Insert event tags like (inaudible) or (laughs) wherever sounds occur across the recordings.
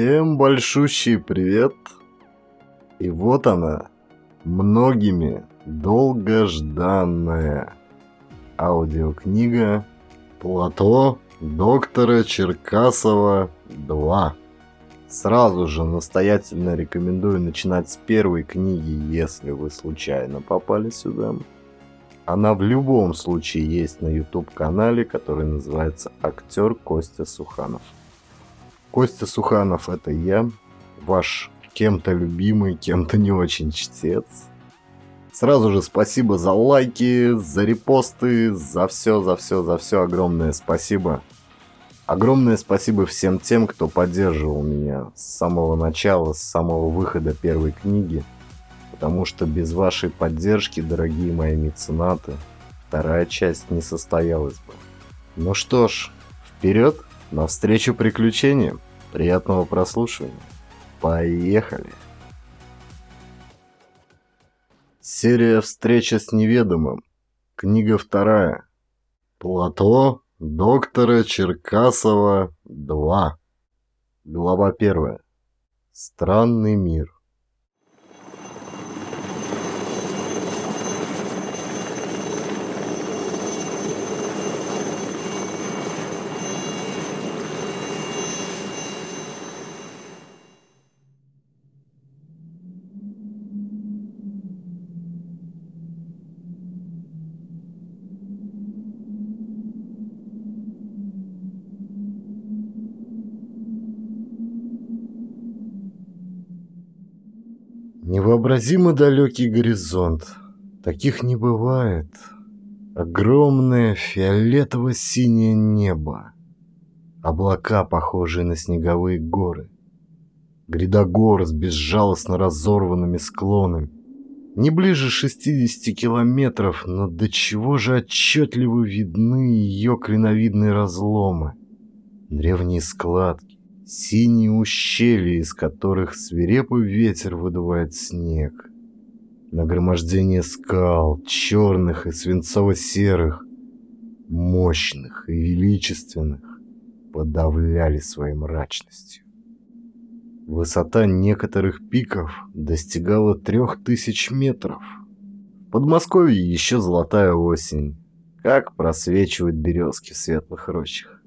Всем большущий привет! И вот она, многими долгожданная аудиокнига «Плато доктора Черкасова 2». Сразу же настоятельно рекомендую начинать с первой книги, если вы случайно попали сюда. Она в любом случае есть на YouTube-канале, который называется «Актер Костя Суханов». Костя Суханов – это я, ваш кем-то любимый, кем-то не очень чтец. Сразу же спасибо за лайки, за репосты, за все, за все, за все огромное спасибо. Огромное спасибо всем тем, кто поддерживал меня с самого начала, с самого выхода первой книги. Потому что без вашей поддержки, дорогие мои меценаты, вторая часть не состоялась бы. Ну что ж, вперед! Навстречу приключениям. Приятного прослушивания. Поехали. Серия «Встреча с неведомым». Книга вторая. Плато доктора Черкасова 2. Глава первая. Странный мир. Невообразимо далекий горизонт. Таких не бывает. Огромное фиолетово-синее небо. Облака, похожие на снеговые горы. Гряда гор с безжалостно разорванными склонами. Не ближе 60 километров, но до чего же отчетливо видны ее клиновидные разломы. Древние складки, синие ущелья, из которых свирепый ветер выдувает снег. Нагромождение скал, черных и свинцово-серых, мощных и величественных, подавляли своей мрачностью. Высота некоторых пиков достигала трех тысяч метров. В Подмосковье еще золотая осень, как просвечивают березки в светлых рощах.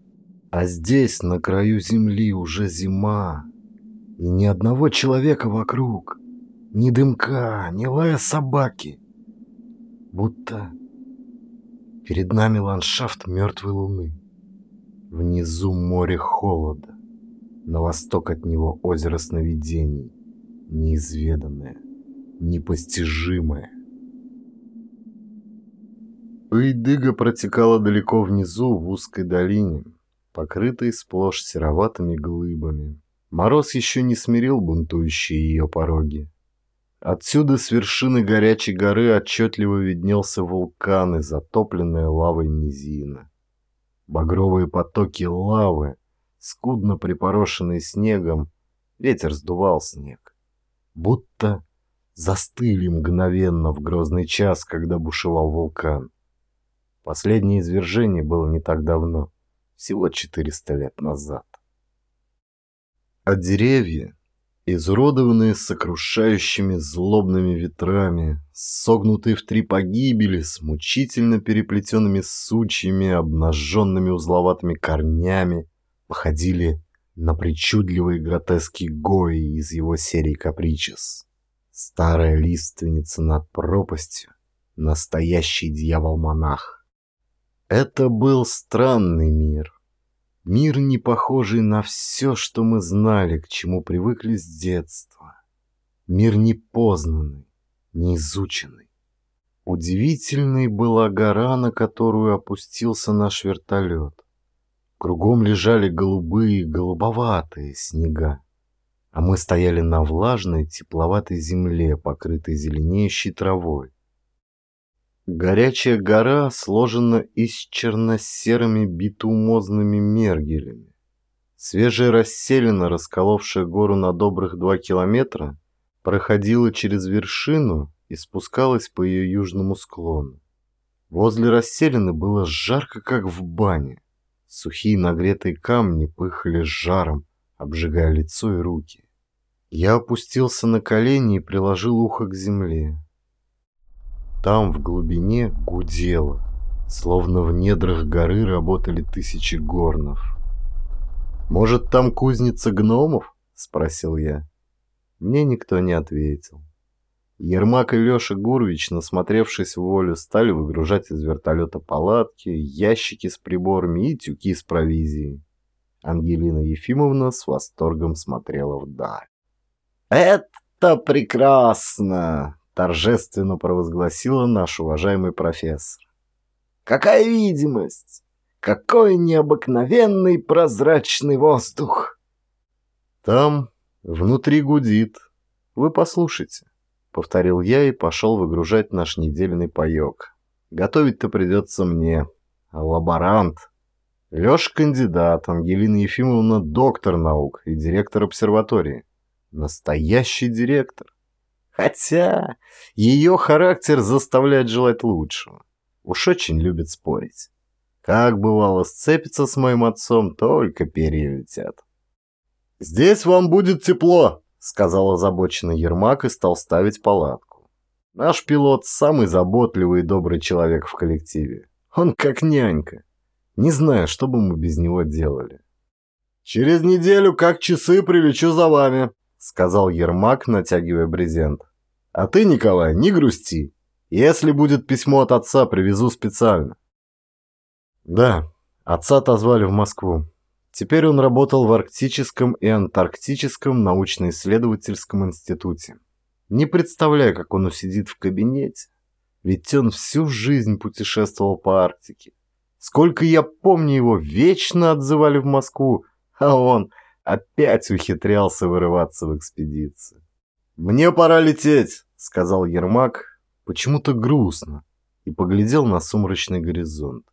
А здесь, на краю земли, уже зима. И ни одного человека вокруг. Ни дымка, ни лая собаки. Будто перед нами ландшафт мертвой луны. Внизу море холода. На восток от него озеро сновидений. Неизведанное, непостижимое. Уйдыга протекала далеко внизу в узкой долине, покрытые сплошь сероватыми глыбами. Мороз еще не смирил бунтующие ее пороги. Отсюда с вершины горячей горы отчетливо виднелся вулкан и затопленная лавой низина. Багровые потоки лавы, скудно припорошенные снегом, ветер сдувал снег. Будто застыли мгновенно в грозный час, когда бушевал вулкан. Последнее извержение было не так давно всего 400 лет назад. А деревья, изуродованные сокрушающими злобными ветрами, согнутые в три погибели, с мучительно переплетенными сучьями, обнаженными узловатыми корнями, походили на причудливые гротески Гои из его серии «Капричес». Старая лиственница над пропастью, настоящий дьявол-монах. Это был странный мир. Мир, не похожий на все, что мы знали, к чему привыкли с детства. Мир непознанный, неизученный. Удивительной была гора, на которую опустился наш вертолет. Кругом лежали голубые голубоватые снега, а мы стояли на влажной, тепловатой земле, покрытой зеленеющей травой. Горячая гора сложена из черно-серыми битумозными мергелями. Свежая расселена, расколовшая гору на добрых два километра, проходила через вершину и спускалась по ее южному склону. Возле расселены было жарко, как в бане. Сухие нагретые камни пыхали жаром, обжигая лицо и руки. Я опустился на колени и приложил ухо к земле. Там, в глубине, гудело, словно в недрах горы работали тысячи горнов. «Может, там кузница гномов?» — спросил я. Мне никто не ответил. Ермак и Леша Гурович, насмотревшись в волю, стали выгружать из вертолета палатки, ящики с приборами и тюки с провизией. Ангелина Ефимовна с восторгом смотрела вдаль. «Это прекрасно!» — торжественно провозгласила наш уважаемый профессор. «Какая видимость! Какой необыкновенный прозрачный воздух!» «Там внутри гудит. Вы послушайте», — повторил я и пошел выгружать наш недельный паек. «Готовить-то придется мне. Лаборант». Леша кандидат, Ангелина Ефимовна доктор наук и директор обсерватории. Настоящий директор. Хотя ее характер заставляет желать лучшего. Уж очень любит спорить. Как бывало сцепится с моим отцом, только перья летят. «Здесь вам будет тепло», — сказал озабоченный Ермак и стал ставить палатку. Наш пилот — самый заботливый и добрый человек в коллективе. Он как нянька. Не знаю, что бы мы без него делали. «Через неделю, как часы, прилечу за вами», — сказал Ермак, натягивая брезент. «А ты, Николай, не грусти. Если будет письмо от отца, привезу специально». Да, отца отозвали в Москву. Теперь он работал в Арктическом и Антарктическом научно-исследовательском институте. Не представляю, как он усидит в кабинете, ведь он всю жизнь путешествовал по Арктике. Сколько я помню его, вечно отзывали в Москву, а он опять ухитрялся вырываться в экспедиции. «Мне пора лететь», — сказал Ермак, почему-то грустно, и поглядел на сумрачный горизонт.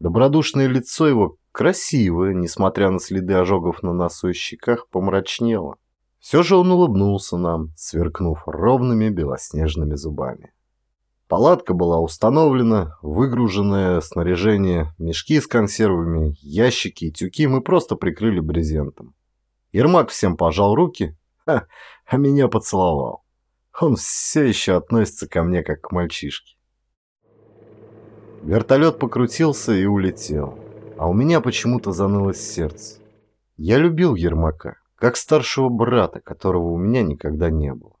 Добродушное лицо его, красивое, несмотря на следы ожогов на носу и щеках, помрачнело. Все же он улыбнулся нам, сверкнув ровными белоснежными зубами. Палатка была установлена, выгруженное снаряжение, мешки с консервами, ящики и тюки мы просто прикрыли брезентом. Ермак всем пожал руки, а меня поцеловал. Он все еще относится ко мне как к мальчишке. Вертолет покрутился и улетел, а у меня почему-то занылось сердце. Я любил Ермака, как старшего брата, которого у меня никогда не было.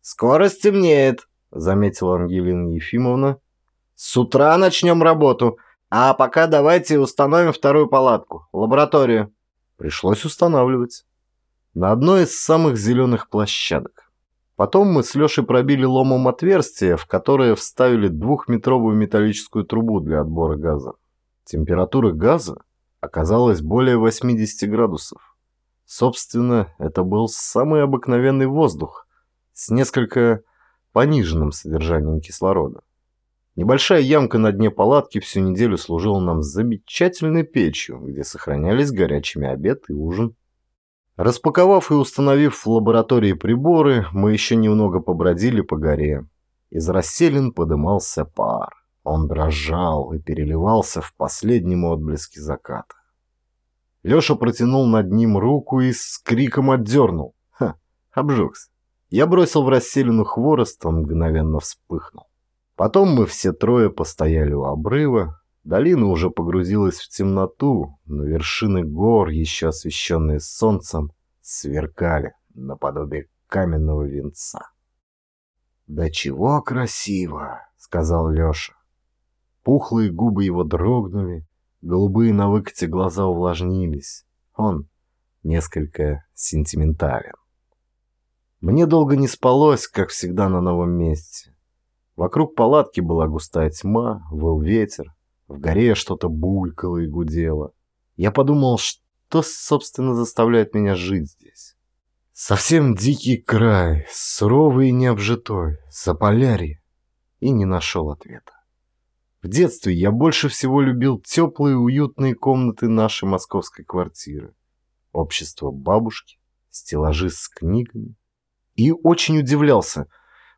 «Скоро стемнеет», заметила Ангелина Ефимовна. «С утра начнем работу, а пока давайте установим вторую палатку, лабораторию». Пришлось устанавливать. На одной из самых зеленых площадок. Потом мы с Лешей пробили ломом отверстие, в которое вставили двухметровую металлическую трубу для отбора газа. Температура газа оказалась более 80 градусов. Собственно, это был самый обыкновенный воздух с несколько пониженным содержанием кислорода. Небольшая ямка на дне палатки всю неделю служила нам замечательной печью, где сохранялись горячими обед и ужин. Распаковав и установив в лаборатории приборы, мы еще немного побродили по горе. Из расселин подымался пар. Он дрожал и переливался в последнем отблеске заката. Леша протянул над ним руку и с криком отдернул. Ха, обжегся. Я бросил в расселину хворост, он мгновенно вспыхнул. Потом мы все трое постояли у обрыва. Долина уже погрузилась в темноту, но вершины гор, еще освещенные солнцем, сверкали наподобие каменного венца. «Да чего красиво!» — сказал Леша. Пухлые губы его дрогнули, голубые на выкате глаза увлажнились. Он несколько сентиментален. Мне долго не спалось, как всегда на новом месте. Вокруг палатки была густая тьма, выл ветер, в горе что-то булькало и гудело. Я подумал, что, собственно, заставляет меня жить здесь. Совсем дикий край, суровый и необжитой, заполярье. И не нашел ответа. В детстве я больше всего любил теплые уютные комнаты нашей московской квартиры. Общество бабушки, стеллажи с книгами, и очень удивлялся,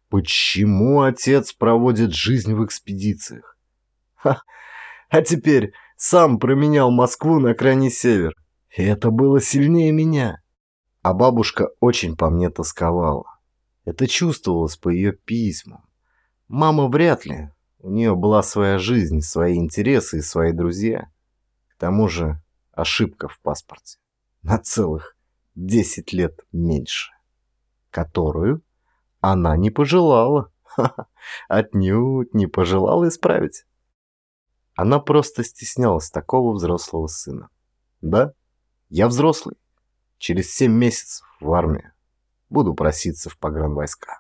почему отец проводит жизнь в экспедициях. Ха, а теперь сам променял Москву на крайний север. И это было сильнее меня. А бабушка очень по мне тосковала. Это чувствовалось по ее письмам. Мама вряд ли. У нее была своя жизнь, свои интересы и свои друзья. К тому же ошибка в паспорте. На целых 10 лет меньше. Которую она не пожелала. Отнюдь не пожелала исправить. Она просто стеснялась такого взрослого сына. Да, я взрослый. Через семь месяцев в армию. Буду проситься в погранвойска.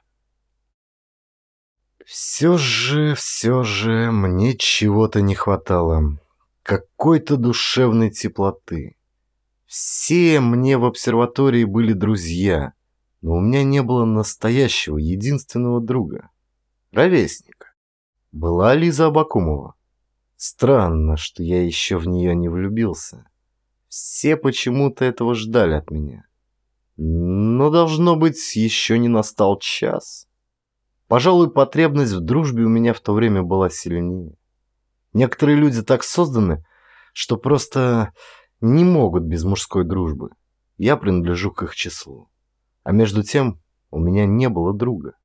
Все же, все же, мне чего-то не хватало. Какой-то душевной теплоты. Все мне в обсерватории были друзья, но у меня не было настоящего, единственного друга. Ровесника. Была Лиза Абакумова. Странно, что я еще в нее не влюбился. Все почему-то этого ждали от меня. Но, должно быть, еще не настал час. Пожалуй, потребность в дружбе у меня в то время была сильнее. Некоторые люди так созданы, что просто не могут без мужской дружбы. Я принадлежу к их числу. А между тем у меня не было друга.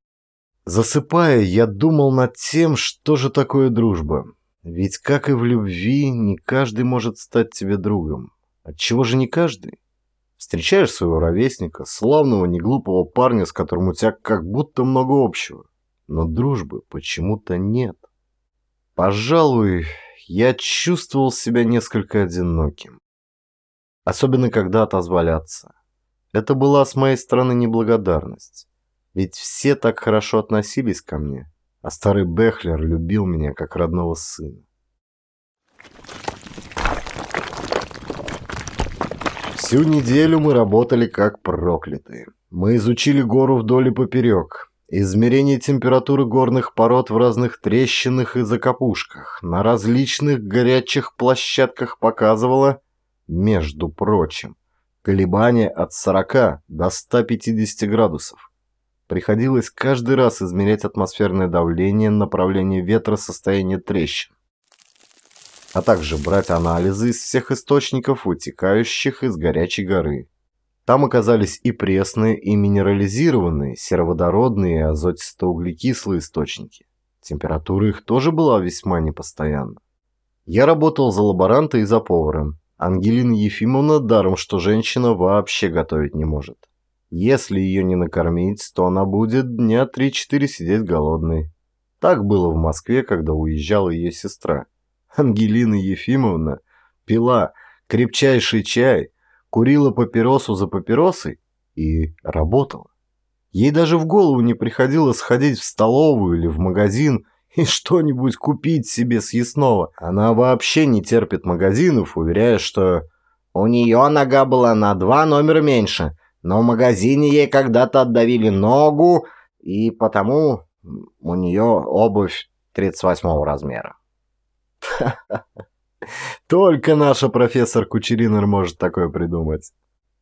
Засыпая, я думал над тем, что же такое дружба. Ведь, как и в любви, не каждый может стать тебе другом. Отчего же не каждый? Встречаешь своего ровесника, славного, неглупого парня, с которым у тебя как будто много общего. Но дружбы почему-то нет. Пожалуй, я чувствовал себя несколько одиноким. Особенно, когда отозвали отца. Это была с моей стороны неблагодарность. Ведь все так хорошо относились ко мне, а старый Бехлер любил меня как родного сына. Всю неделю мы работали как проклятые. Мы изучили гору вдоль и поперек. Измерение температуры горных пород в разных трещинах и закопушках на различных горячих площадках показывало, между прочим, колебания от 40 до 150 градусов. Приходилось каждый раз измерять атмосферное давление, направление ветра, состояние трещин. А также брать анализы из всех источников, вытекающих из горячей горы. Там оказались и пресные, и минерализированные, сероводородные и азотисто-углекислые источники. Температура их тоже была весьма непостоянна. Я работал за лаборанта и за поваром. Ангелина Ефимовна даром, что женщина вообще готовить не может. Если ее не накормить, то она будет дня 3-4 сидеть голодной. Так было в Москве, когда уезжала ее сестра. Ангелина Ефимовна пила крепчайший чай, курила папиросу за папиросой и работала. Ей даже в голову не приходило сходить в столовую или в магазин (laughs) и что-нибудь купить себе съестного. Она вообще не терпит магазинов, уверяя, что у нее нога была на два номера меньше – но в магазине ей когда-то отдавили ногу, и потому у нее обувь 38 размера. (laughs) Только наша профессор Кучеринер может такое придумать.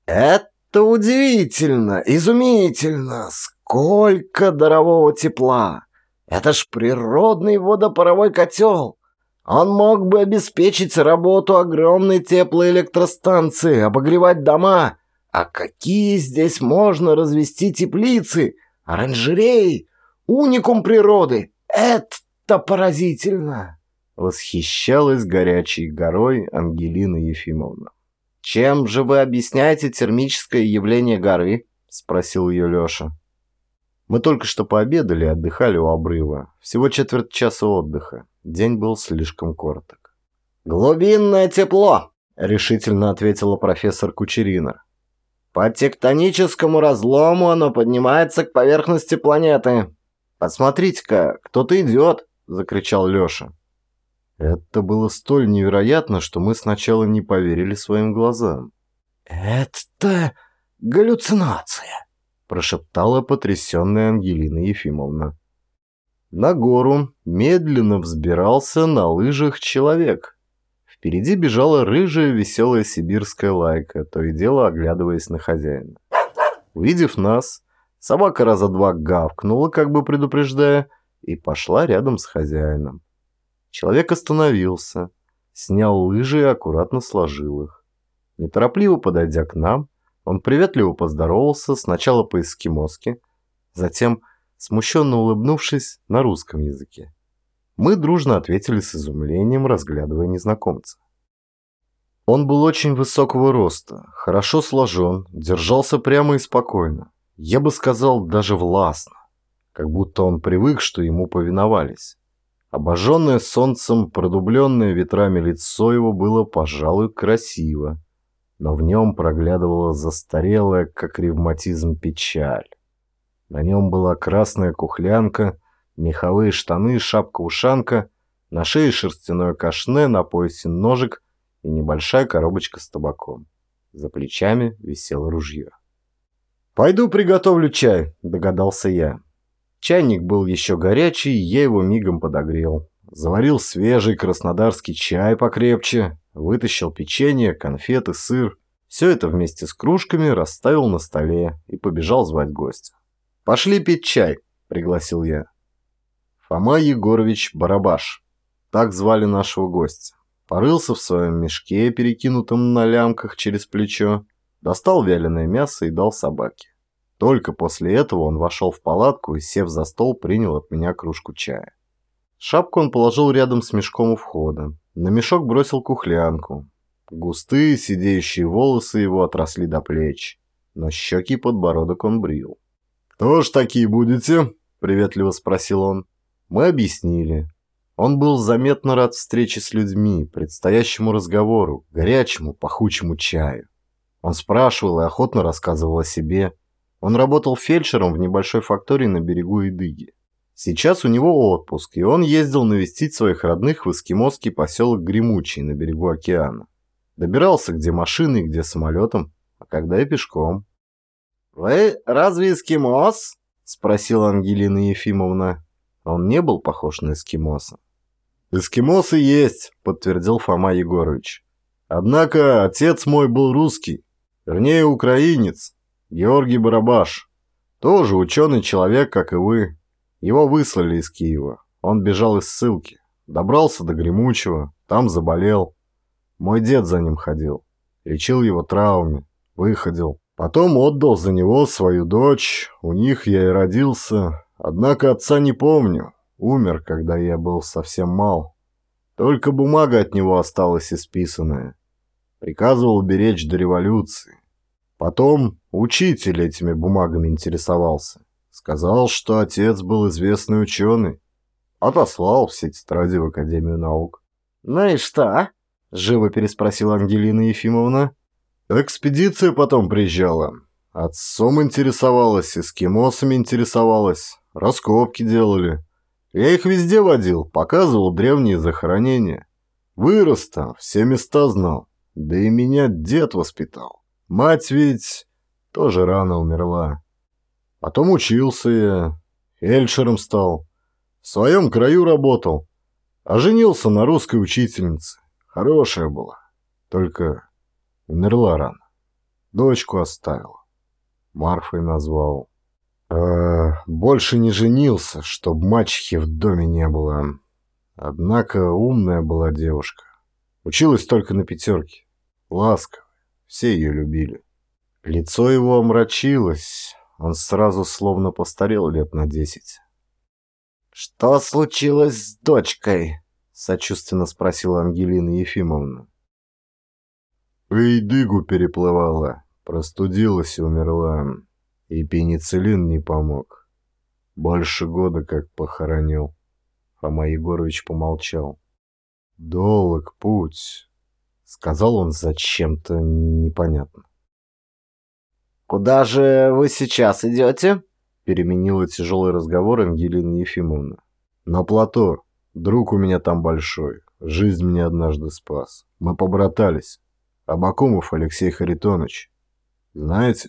Это удивительно, изумительно. Сколько дарового тепла. Это ж природный водопаровой котел. Он мог бы обеспечить работу огромной теплоэлектростанции, обогревать дома а какие здесь можно развести теплицы, оранжереи, уникум природы? Это поразительно!» Восхищалась горячей горой Ангелина Ефимовна. «Чем же вы объясняете термическое явление горы?» — спросил ее Леша. Мы только что пообедали и отдыхали у обрыва. Всего четверть часа отдыха. День был слишком короток. «Глубинное тепло!» — решительно ответила профессор Кучеринер. По тектоническому разлому оно поднимается к поверхности планеты. Посмотрите-ка, кто-то идет!» – закричал Леша. Это было столь невероятно, что мы сначала не поверили своим глазам. «Это галлюцинация!» – прошептала потрясенная Ангелина Ефимовна. На гору медленно взбирался на лыжах человек – Впереди бежала рыжая веселая сибирская лайка, то и дело оглядываясь на хозяина. Увидев нас, собака раза два гавкнула, как бы предупреждая, и пошла рядом с хозяином. Человек остановился, снял лыжи и аккуратно сложил их. Неторопливо подойдя к нам, он приветливо поздоровался сначала по-эскимоски, затем, смущенно улыбнувшись, на русском языке. Мы дружно ответили с изумлением, разглядывая незнакомца. Он был очень высокого роста, хорошо сложен, держался прямо и спокойно. Я бы сказал, даже властно, как будто он привык, что ему повиновались. Обожженное солнцем, продубленное ветрами лицо его было, пожалуй, красиво, но в нем проглядывала застарелая, как ревматизм, печаль. На нем была красная кухлянка, меховые штаны, шапка-ушанка, на шее шерстяное кашне, на поясе ножик и небольшая коробочка с табаком. За плечами висело ружье. «Пойду приготовлю чай», — догадался я. Чайник был еще горячий, я его мигом подогрел. Заварил свежий краснодарский чай покрепче, вытащил печенье, конфеты, сыр. Все это вместе с кружками расставил на столе и побежал звать гостя. «Пошли пить чай», — пригласил я. Фома Егорович Барабаш. Так звали нашего гостя. Порылся в своем мешке, перекинутом на лямках через плечо, достал вяленое мясо и дал собаке. Только после этого он вошел в палатку и, сев за стол, принял от меня кружку чая. Шапку он положил рядом с мешком у входа. На мешок бросил кухлянку. Густые сидеющие волосы его отросли до плеч, но щеки и подбородок он брил. «Кто ж такие будете?» – приветливо спросил он. Мы объяснили. Он был заметно рад встрече с людьми, предстоящему разговору, горячему, пахучему чаю. Он спрашивал и охотно рассказывал о себе, он работал фельдшером в небольшой фактории на берегу Идыги. Сейчас у него отпуск, и он ездил навестить своих родных в эскимосский поселок Гремучий на берегу океана. Добирался где машиной, где самолетом, а когда и пешком. «Вы разве эскимос?» – спросила Ангелина Ефимовна. Он не был похож на эскимоса. «Эскимосы есть», – подтвердил Фома Егорович. «Однако отец мой был русский, вернее, украинец, Георгий Барабаш. Тоже ученый человек, как и вы. Его выслали из Киева. Он бежал из ссылки. Добрался до Гремучего. Там заболел. Мой дед за ним ходил. Лечил его травме. Выходил. Потом отдал за него свою дочь. У них я и родился. Однако отца не помню. Умер, когда я был совсем мал. Только бумага от него осталась исписанная. Приказывал беречь до революции. Потом учитель этими бумагами интересовался. Сказал, что отец был известный ученый. Отослал все тетради в Академию наук. «Ну и что?» – живо переспросила Ангелина Ефимовна. Экспедиция потом приезжала. Отцом интересовалась, эскимосами интересовалась, раскопки делали. Я их везде водил, показывал древние захоронения. Вырос там, все места знал. Да и меня дед воспитал. Мать ведь тоже рано умерла. Потом учился я, фельдшером стал. В своем краю работал. А женился на русской учительнице. Хорошая была. Только умерла рано. Дочку оставила. Марфой назвал. А, больше не женился, чтоб мачехи в доме не было. Однако умная была девушка. Училась только на пятерке. Ласковая. Все ее любили. Лицо его омрачилось. Он сразу словно постарел лет на десять. «Что случилось с дочкой?» — сочувственно спросила Ангелина Ефимовна. Эйдыгу переплывала, простудилась и умерла. И пенициллин не помог. Больше года как похоронил. Фома Егорович помолчал. Долг путь. Сказал он зачем-то непонятно. «Куда же вы сейчас идете?» Переменила тяжелый разговор Ангелина Ефимовна. «На плато. Друг у меня там большой. Жизнь мне однажды спас. Мы побратались. Абакумов Алексей Харитонович. Знаете?»